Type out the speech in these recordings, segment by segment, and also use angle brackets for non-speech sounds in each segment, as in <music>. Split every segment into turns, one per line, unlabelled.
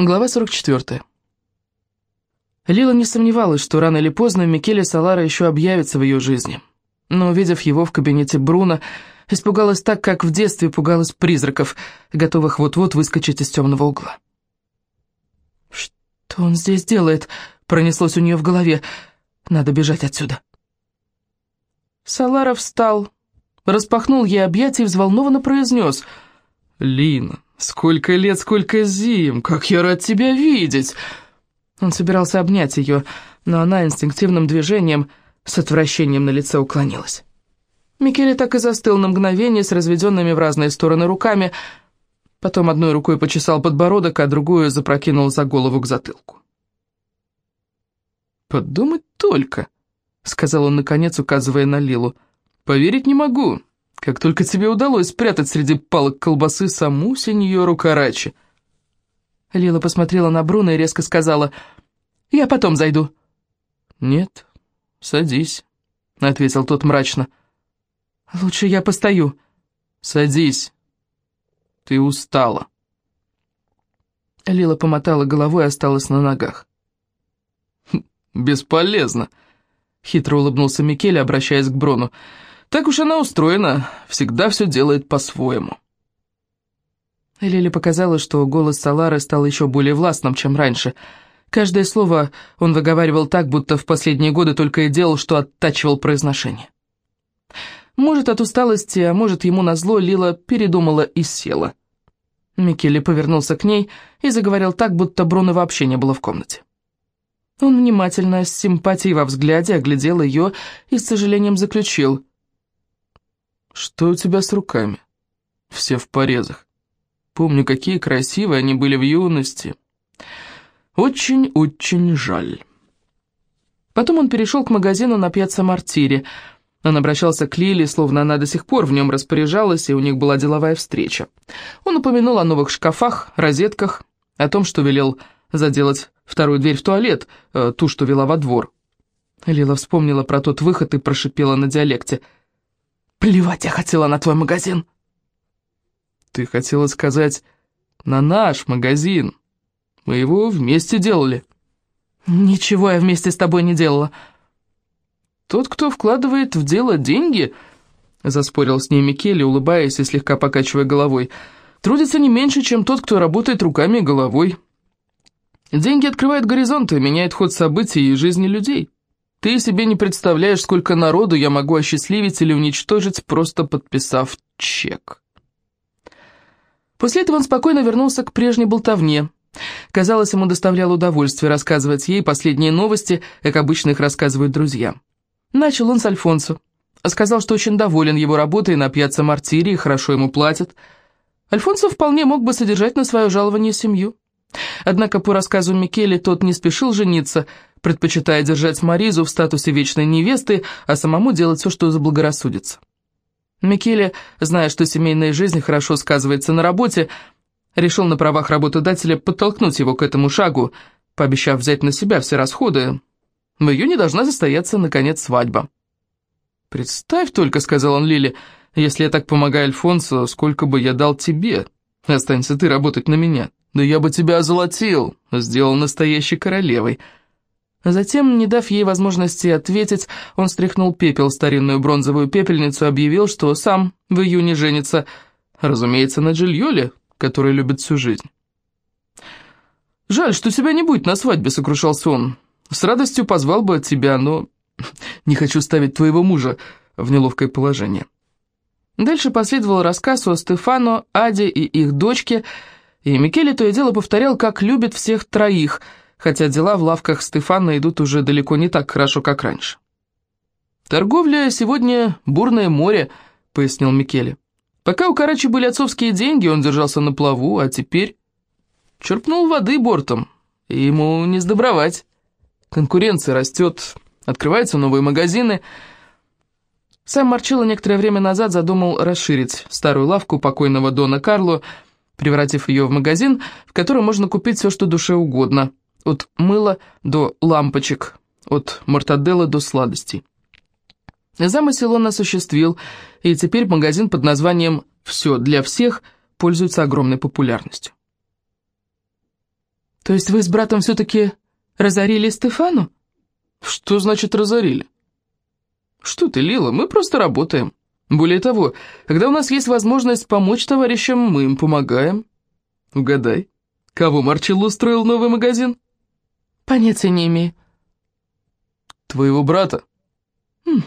Глава 44. Лила не сомневалась, что рано или поздно Микеле Салара еще объявится в ее жизни. Но, увидев его в кабинете Бруно, испугалась так, как в детстве пугалась призраков, готовых вот-вот выскочить из темного угла. «Что он здесь делает?» — пронеслось у нее в голове. «Надо бежать отсюда». Салара встал, распахнул ей объятия и взволнованно произнес. «Лина, сколько лет, сколько зим! Как я рад тебя видеть!» Он собирался обнять ее, но она инстинктивным движением с отвращением на лице уклонилась. Микеле так и застыл на мгновение с разведенными в разные стороны руками, потом одной рукой почесал подбородок, а другую запрокинул за голову к затылку. «Подумать только», — сказал он, наконец, указывая на Лилу. «Поверить не могу. Как только тебе удалось спрятать среди палок колбасы саму сеньору Карачи». Лила посмотрела на Бруно и резко сказала, «Я потом зайду». «Нет, садись», — ответил тот мрачно. «Лучше я постою». «Садись. Ты устала». Лила помотала головой и осталась на ногах. «Хм, «Бесполезно», — хитро улыбнулся Микеле, обращаясь к Брону. «Так уж она устроена, всегда все делает по-своему». Лиле показалось, что голос Салары стал еще более властным, чем раньше. Каждое слово он выговаривал так, будто в последние годы только и делал, что оттачивал произношение. Может, от усталости, а может, ему назло, Лила передумала и села. Микеле повернулся к ней и заговорил так, будто Бруно вообще не было в комнате. Он внимательно, с симпатией во взгляде, оглядел ее и с сожалением заключил. «Что у тебя с руками? Все в порезах. Помню, какие красивые они были в юности. Очень-очень жаль». Потом он перешел к магазину на пьяцца Мартире. Он обращался к Лиле, словно она до сих пор в нем распоряжалась, и у них была деловая встреча. Он упомянул о новых шкафах, розетках, о том, что велел заделать вторую дверь в туалет, э, ту, что вела во двор. Лила вспомнила про тот выход и прошипела на диалекте. «Плевать я хотела на твой магазин!» «Ты хотела сказать, на наш магазин. Мы его вместе делали». «Ничего я вместе с тобой не делала». «Тот, кто вкладывает в дело деньги», — заспорил с ней Микеле, улыбаясь и слегка покачивая головой, «трудится не меньше, чем тот, кто работает руками и головой. Деньги открывают горизонты, меняют ход событий и жизни людей. Ты себе не представляешь, сколько народу я могу осчастливить или уничтожить, просто подписав чек». После этого он спокойно вернулся к прежней болтовне. Казалось, ему доставляло удовольствие рассказывать ей последние новости, как обычно их рассказывают друзья. Начал он с Альфонсо. Сказал, что очень доволен его работой на пьяцца Мартире и хорошо ему платят. Альфонсо вполне мог бы содержать на свое жалование семью. Однако, по рассказу Микеле, тот не спешил жениться, предпочитая держать Маризу в статусе вечной невесты, а самому делать все, что заблагорассудится. Микеле, зная, что семейная жизнь хорошо сказывается на работе, решил на правах работодателя подтолкнуть его к этому шагу, пообещав взять на себя все расходы, в июне должна состояться, наконец, свадьба. «Представь только», — сказал он Лиле, — «если я так помогаю Альфонсо, сколько бы я дал тебе? Останься ты работать на меня. Да я бы тебя озолотил, сделал настоящей королевой». Затем, не дав ей возможности ответить, он стряхнул пепел старинную бронзовую пепельницу и объявил, что сам в июне женится, разумеется, на Джильоле, который любит всю жизнь. «Жаль, что тебя не будет на свадьбе», — сокрушался он. С радостью позвал бы тебя, но не хочу ставить твоего мужа в неловкое положение». Дальше последовал рассказ о Стефано, Аде и их дочке, и Микеле то и дело повторял, как любит всех троих, хотя дела в лавках Стефана идут уже далеко не так хорошо, как раньше. «Торговля сегодня бурное море», — пояснил Микеле. «Пока у Карачи были отцовские деньги, он держался на плаву, а теперь...» Черпнул воды бортом, и ему не сдобровать. Конкуренция растет, открываются новые магазины. Сам Марчелло некоторое время назад задумал расширить старую лавку покойного Дона Карло, превратив ее в магазин, в котором можно купить все, что душе угодно, от мыла до лампочек, от мортаделла до сладостей. Замысел он осуществил, и теперь магазин под названием «Все для всех» пользуется огромной популярностью. То есть вы с братом все-таки разорили Стефану?
Что значит разорили? Что ты, Лила, мы просто работаем. Более того, когда у нас есть возможность помочь товарищам, мы им помогаем. Угадай, кого Марчелло устроил новый магазин?
Понятия не имею.
Твоего брата.
Хм,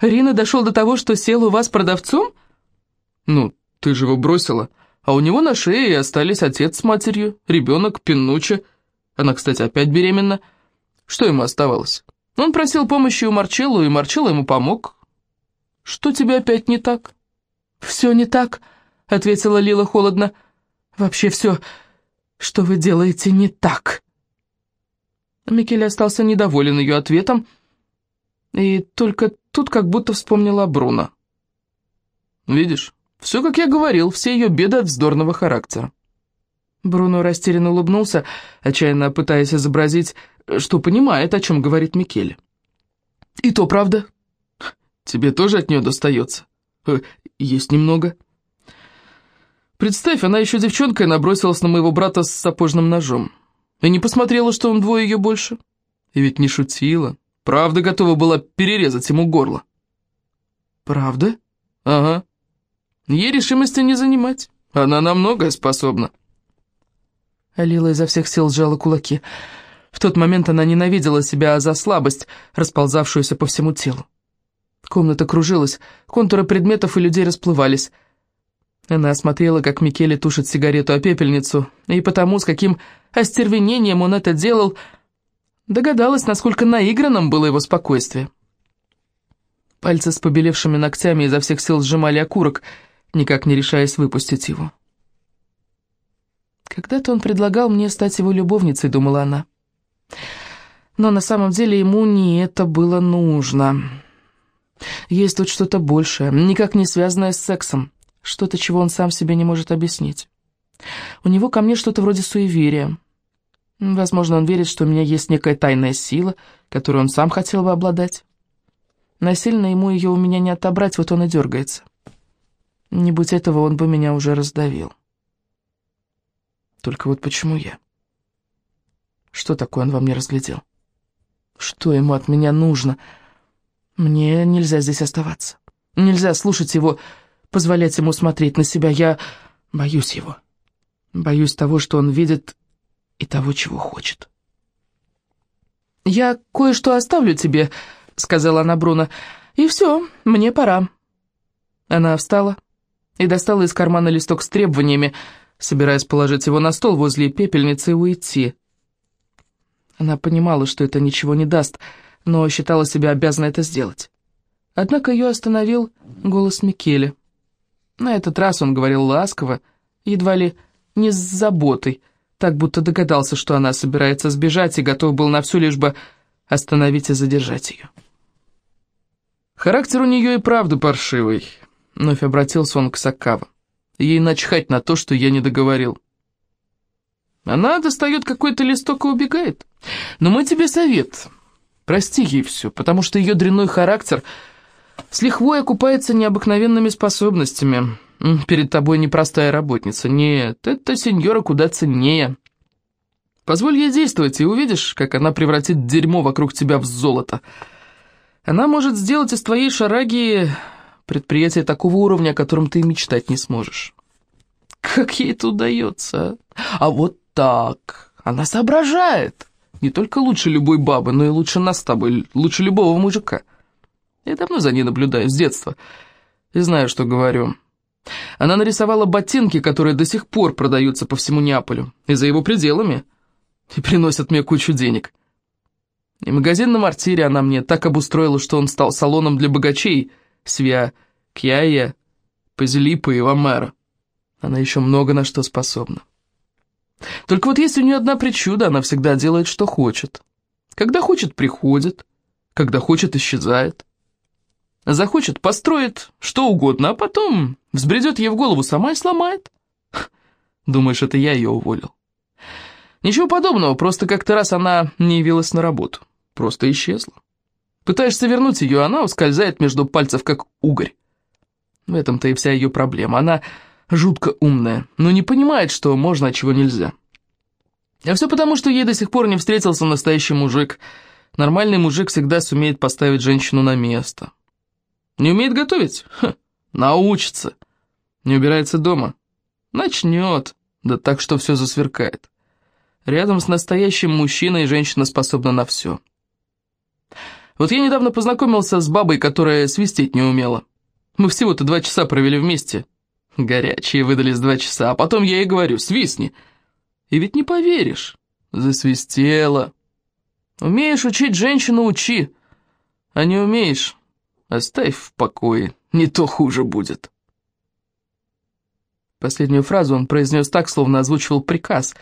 Рина дошел до того, что сел у вас продавцом?
Ну, ты же его бросила. А у него на шее остались отец с матерью, ребенок, Пинуча. Она, кстати, опять беременна. Что ему оставалось? Он просил помощи у Марчелло, и Марчелло ему помог. Что тебе опять не так?
«Все не так», — ответила Лила холодно. «Вообще все, что вы делаете, не так». Микеле остался недоволен ее ответом, и только тут как будто вспомнила Бруно. «Видишь, все, как я говорил, все ее беды от вздорного характера». Бруно растерянно улыбнулся, отчаянно пытаясь изобразить, что понимает, о чем говорит Микеле. «И то правда. Тебе тоже от нее достается? Э, есть немного». Представь, она еще девчонкой набросилась на моего брата с сапожным ножом. И не посмотрела, что он двое ее больше. И ведь не шутила. Правда готова была перерезать ему горло.
Правда?
Ага. Ей решимости не занимать. Она на многое способна. Алила изо всех сил сжала кулаки. В тот момент она ненавидела себя за слабость, расползавшуюся по всему телу. Комната кружилась, контуры предметов и людей расплывались. Она осмотрела, как Микеле тушит сигарету о пепельницу, и потому, с каким остервенением он это делал, догадалась, насколько наигранным было его спокойствие. Пальцы с побелевшими ногтями изо всех сил сжимали окурок, никак не решаясь выпустить его. «Когда-то он предлагал мне стать его любовницей», — думала она. Но на самом деле ему не это было нужно. Есть тут что-то большее, никак не связанное с сексом, что-то, чего он сам себе не может объяснить. У него ко мне что-то вроде суеверия. Возможно, он верит, что у меня есть некая тайная сила, которую он сам хотел бы обладать. Насильно ему ее у меня не отобрать, вот он и дергается. Не будь этого, он бы меня уже раздавил. Только вот почему я? Что такое он во мне разглядел? Что ему от меня нужно? Мне нельзя здесь оставаться. Нельзя слушать его, позволять ему смотреть на себя. Я боюсь его. Боюсь того, что он видит, и того, чего хочет. «Я кое-что оставлю тебе», — сказала она Бруно. «И все, мне пора». Она встала и достала из кармана листок с требованиями, собираясь положить его на стол возле пепельницы и уйти. Она понимала, что это ничего не даст, но считала себя обязанной это сделать. Однако ее остановил голос Микеле. На этот раз он говорил ласково, едва ли не с заботой, так будто догадался, что она собирается сбежать и готов был на все, лишь бы остановить и задержать ее. Характер у нее и правда паршивый, вновь обратился он к Сакава. Ей начхать на то, что я не договорил. Она достает какой-то листок и убегает. Но мой тебе совет. Прости ей все, потому что ее дрянной характер с лихвой окупается необыкновенными способностями. Перед тобой непростая работница. Нет, эта сеньора куда ценнее. Позволь ей действовать, и увидишь, как она превратит дерьмо вокруг тебя в золото. Она может сделать из твоей шараги предприятие такого уровня, о котором ты мечтать не сможешь. Как ей это удается? А вот так. Она соображает. Не только лучше любой бабы, но и лучше нас с тобой, лучше любого мужика. Я давно за ней наблюдаю, с детства. И знаю, что говорю. Она нарисовала ботинки, которые до сих пор продаются по всему Неаполю, и за его пределами, и приносят мне кучу денег. И магазин на Мартире она мне так обустроила, что он стал салоном для богачей, Свя, Кьяя, Пазилипа и Вамера. Она еще много на что способна. Только вот есть у нее одна причуда, она всегда делает, что хочет. Когда хочет, приходит, когда хочет, исчезает. Захочет, построит что угодно, а потом взбредет ей в голову сама и сломает. <laughs> Думаешь, это я ее уволил? Ничего подобного, просто как-то раз она не явилась на работу. Просто исчезла. Пытаешься вернуть ее, она ускользает между пальцев, как угорь. В этом-то и вся ее проблема. Она жутко умная, но не понимает, что можно, а чего нельзя. А все потому, что ей до сих пор не встретился настоящий мужик. Нормальный мужик всегда сумеет поставить женщину на место. Не умеет готовить? Ха, научится. Не убирается дома? Начнет. Да так, что все засверкает. Рядом с настоящим мужчиной женщина способна на все. Вот я недавно познакомился с бабой, которая свистеть не умела. Мы всего-то два часа провели вместе. Горячие выдались два часа, а потом я ей говорю, свистни. И ведь не поверишь, засвистела. Умеешь учить женщину, учи. А не умеешь, оставь в покое, не то хуже будет. Последнюю фразу он произнес так, словно озвучивал приказ,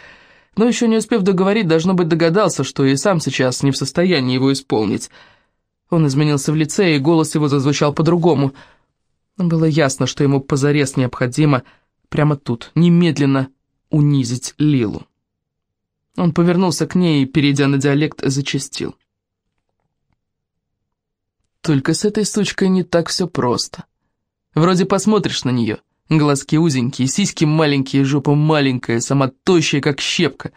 но еще не успев договорить, должно быть догадался, что и сам сейчас не в состоянии его исполнить. Он изменился в лице, и голос его зазвучал по-другому — было ясно, что ему позарез необходимо прямо тут, немедленно унизить Лилу. Он повернулся к ней и, перейдя на диалект, зачастил. Только с этой сучкой не так все просто. Вроде посмотришь на нее, глазки узенькие, сиськи маленькие, жопа маленькая, сама тощая, как щепка.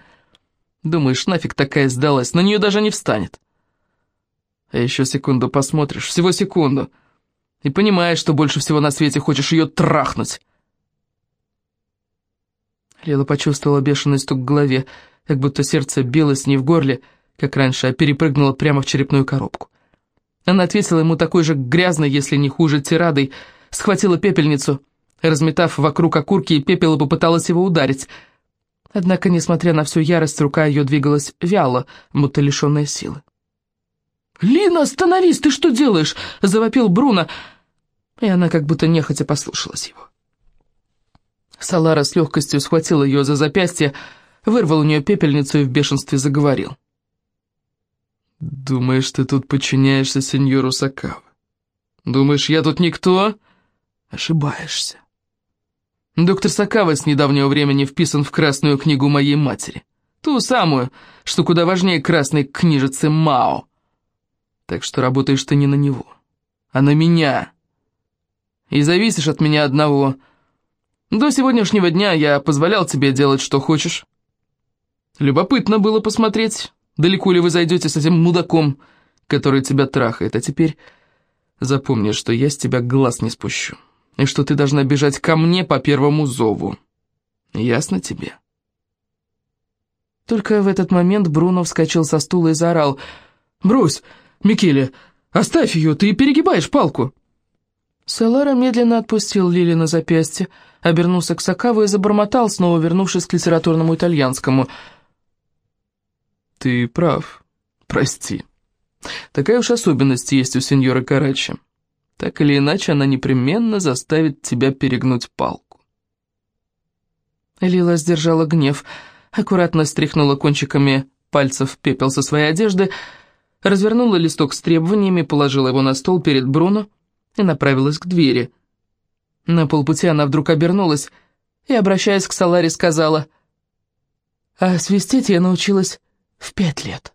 Думаешь, нафиг такая сдалась, на нее даже не встанет. А еще секунду посмотришь, всего секунду — и понимаешь, что больше всего на свете хочешь ее трахнуть. Лила почувствовала бешеный стук в голове, как будто сердце билось не в горле, как раньше, а перепрыгнуло прямо в черепную коробку. Она ответила ему такой же грязной, если не хуже, тирадой, схватила пепельницу, разметав вокруг окурки и пепел и попыталась его ударить. Однако, несмотря на всю ярость, рука ее двигалась вяло, будто лишенная силы. «Лина, остановись! Ты что делаешь?» — завопил Бруно, — и она как будто нехотя послушалась его. Салара с легкостью схватил ее за запястье, вырвал у нее пепельницу и в бешенстве заговорил. «Думаешь, ты тут подчиняешься сеньору Сакава? Думаешь, я тут никто?» Ошибаешься. Доктор Сакава с недавнего времени вписан в красную книгу моей матери. Ту самую, что куда важнее красной книжицы Мао. Так что работаешь ты не на него, а на меня и зависишь от меня одного. До сегодняшнего дня я позволял тебе делать, что хочешь. Любопытно было посмотреть, далеко ли вы зайдете с этим мудаком, который тебя трахает, а теперь запомни, что я с тебя глаз не спущу, и что ты должна бежать ко мне по первому зову. Ясно тебе?» Только в этот момент Бруно вскочил со стула и заорал. «Брось, Микеле, оставь ее, ты перегибаешь палку!» Салара медленно отпустил Лили на запястье, обернулся к Сакаву и забормотал, снова вернувшись к литературному итальянскому. «Ты прав. Прости. Такая уж особенность есть у сеньора Карачи. Так или иначе, она непременно заставит тебя перегнуть палку». Лила сдержала гнев, аккуратно стряхнула кончиками пальцев пепел со своей одежды, развернула листок с требованиями, положила его на стол перед Бруно, и направилась к двери. На полпути она вдруг обернулась и, обращаясь к Саларе, сказала, «А свистеть я научилась в пять лет».